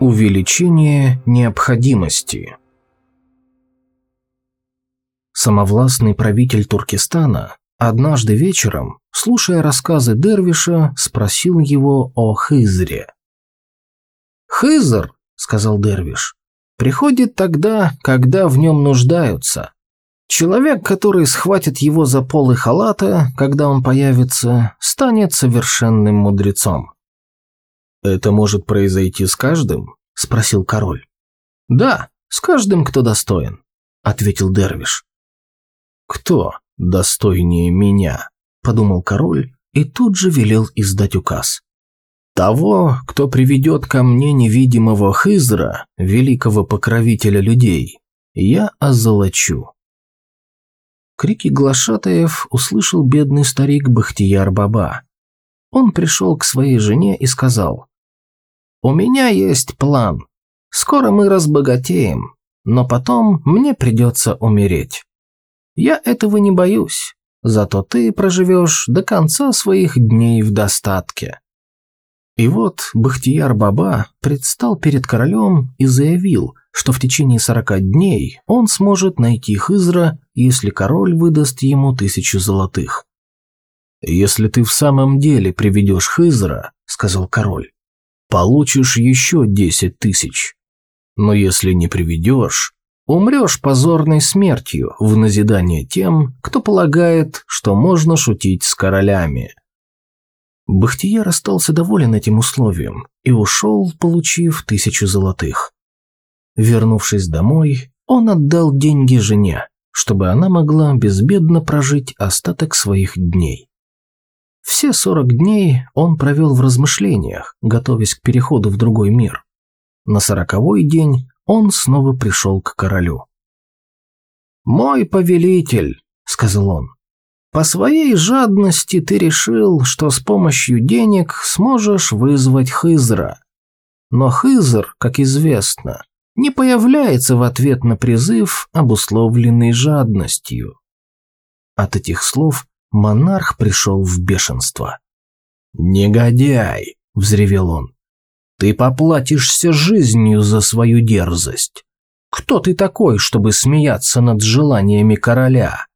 Увеличение необходимости Самовластный правитель Туркестана однажды вечером, слушая рассказы Дервиша, спросил его о Хызре. «Хызр, — сказал Дервиш, — приходит тогда, когда в нем нуждаются. Человек, который схватит его за полы халата, когда он появится, станет совершенным мудрецом. «Это может произойти с каждым?» – спросил король. «Да, с каждым, кто достоин», – ответил Дервиш. «Кто достойнее меня?» – подумал король и тут же велел издать указ. «Того, кто приведет ко мне невидимого Хызра, великого покровителя людей, я озолочу». Крики глашатаев услышал бедный старик Бахтияр-баба. Он пришел к своей жене и сказал, «У меня есть план. Скоро мы разбогатеем, но потом мне придется умереть. Я этого не боюсь, зато ты проживешь до конца своих дней в достатке». И вот Бахтияр-баба предстал перед королем и заявил, что в течение сорока дней он сможет найти Хызра, если король выдаст ему тысячу золотых. «Если ты в самом деле приведешь Хызра, — сказал король, — получишь еще десять тысяч. Но если не приведешь, умрешь позорной смертью в назидание тем, кто полагает, что можно шутить с королями». Бахтияр остался доволен этим условием и ушел, получив тысячу золотых. Вернувшись домой, он отдал деньги жене, чтобы она могла безбедно прожить остаток своих дней. Все сорок дней он провел в размышлениях, готовясь к переходу в другой мир. На сороковой день он снова пришел к королю. «Мой повелитель», — сказал он, — «по своей жадности ты решил, что с помощью денег сможешь вызвать Хызра. Но Хызр, как известно, не появляется в ответ на призыв, обусловленный жадностью. От этих слов монарх пришел в бешенство. «Негодяй!» – взревел он. «Ты поплатишься жизнью за свою дерзость. Кто ты такой, чтобы смеяться над желаниями короля?»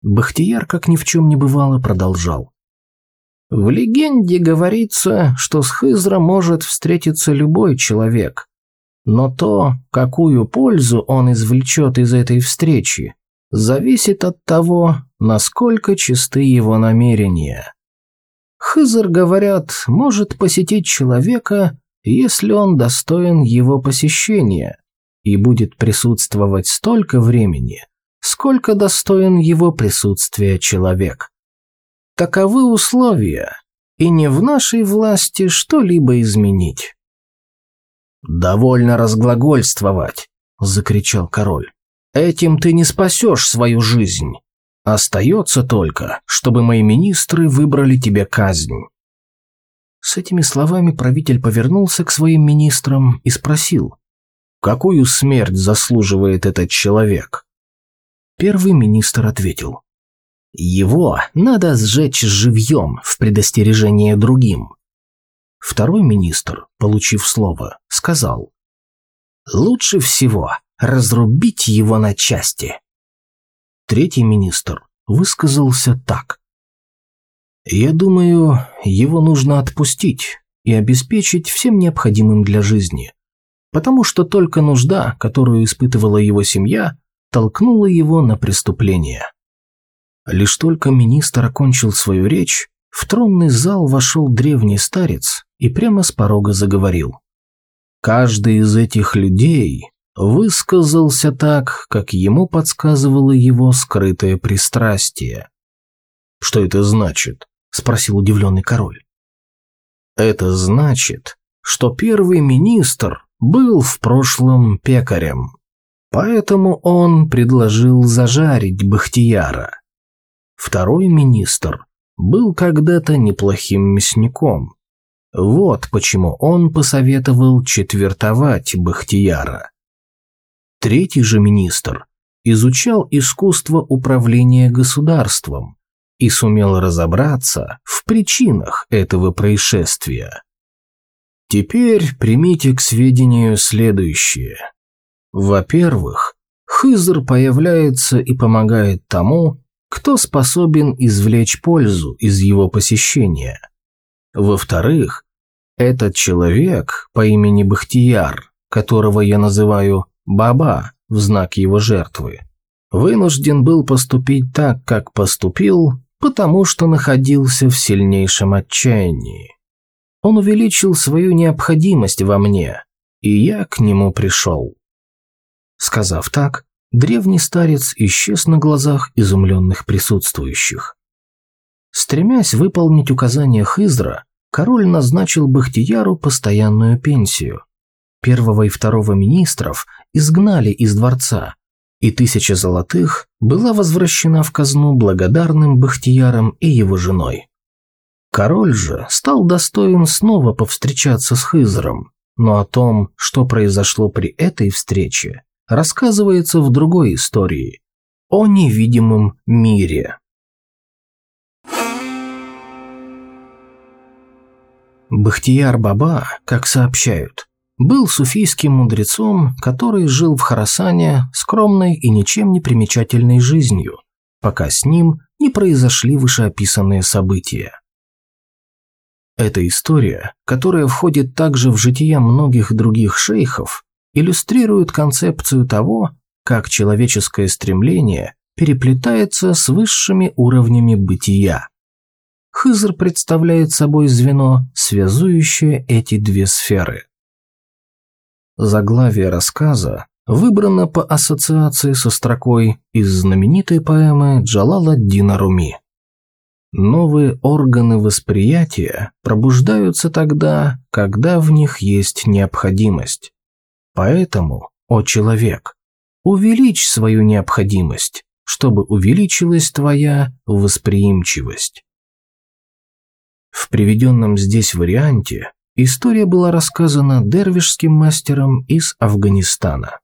Бахтияр, как ни в чем не бывало, продолжал. В легенде говорится, что с Хызра может встретиться любой человек, но то, какую пользу он извлечет из этой встречи, зависит от того, насколько чисты его намерения. Хызар, говорят, может посетить человека, если он достоин его посещения, и будет присутствовать столько времени, сколько достоин его присутствия человек. Таковы условия, и не в нашей власти что-либо изменить. «Довольно разглагольствовать», – закричал король. «Этим ты не спасешь свою жизнь. Остается только, чтобы мои министры выбрали тебе казнь». С этими словами правитель повернулся к своим министрам и спросил, «Какую смерть заслуживает этот человек?» Первый министр ответил, «Его надо сжечь живьем в предостережение другим. Второй министр, получив слово, сказал, «Лучше всего разрубить его на части». Третий министр высказался так. «Я думаю, его нужно отпустить и обеспечить всем необходимым для жизни, потому что только нужда, которую испытывала его семья, толкнула его на преступление». Лишь только министр окончил свою речь, в тронный зал вошел древний старец и прямо с порога заговорил. Каждый из этих людей высказался так, как ему подсказывало его скрытое пристрастие. «Что это значит?» – спросил удивленный король. «Это значит, что первый министр был в прошлом пекарем, поэтому он предложил зажарить Бахтияра. Второй министр был когда-то неплохим мясником. Вот почему он посоветовал четвертовать Бахтияра. Третий же министр изучал искусство управления государством и сумел разобраться в причинах этого происшествия. Теперь примите к сведению следующее. Во-первых, Хызр появляется и помогает тому, кто способен извлечь пользу из его посещения. Во-вторых, этот человек по имени Бахтияр, которого я называю Баба в знак его жертвы, вынужден был поступить так, как поступил, потому что находился в сильнейшем отчаянии. Он увеличил свою необходимость во мне, и я к нему пришел. Сказав так, древний старец исчез на глазах изумленных присутствующих. Стремясь выполнить указания Хызра, король назначил Бахтияру постоянную пенсию. Первого и второго министров изгнали из дворца, и тысяча золотых была возвращена в казну благодарным Бахтияром и его женой. Король же стал достоин снова повстречаться с Хызром, но о том, что произошло при этой встрече, рассказывается в другой истории – о невидимом мире. Бахтияр Баба, как сообщают, был суфийским мудрецом, который жил в Харасане скромной и ничем не примечательной жизнью, пока с ним не произошли вышеописанные события. Эта история, которая входит также в жития многих других шейхов, иллюстрирует концепцию того, как человеческое стремление переплетается с высшими уровнями бытия. Хызр представляет собой звено, связующее эти две сферы. Заглавие рассказа выбрано по ассоциации со строкой из знаменитой поэмы Джалала Дина Руми. Новые органы восприятия пробуждаются тогда, когда в них есть необходимость. Поэтому, о человек, увеличь свою необходимость, чтобы увеличилась твоя восприимчивость. В приведенном здесь варианте история была рассказана дервишским мастером из Афганистана.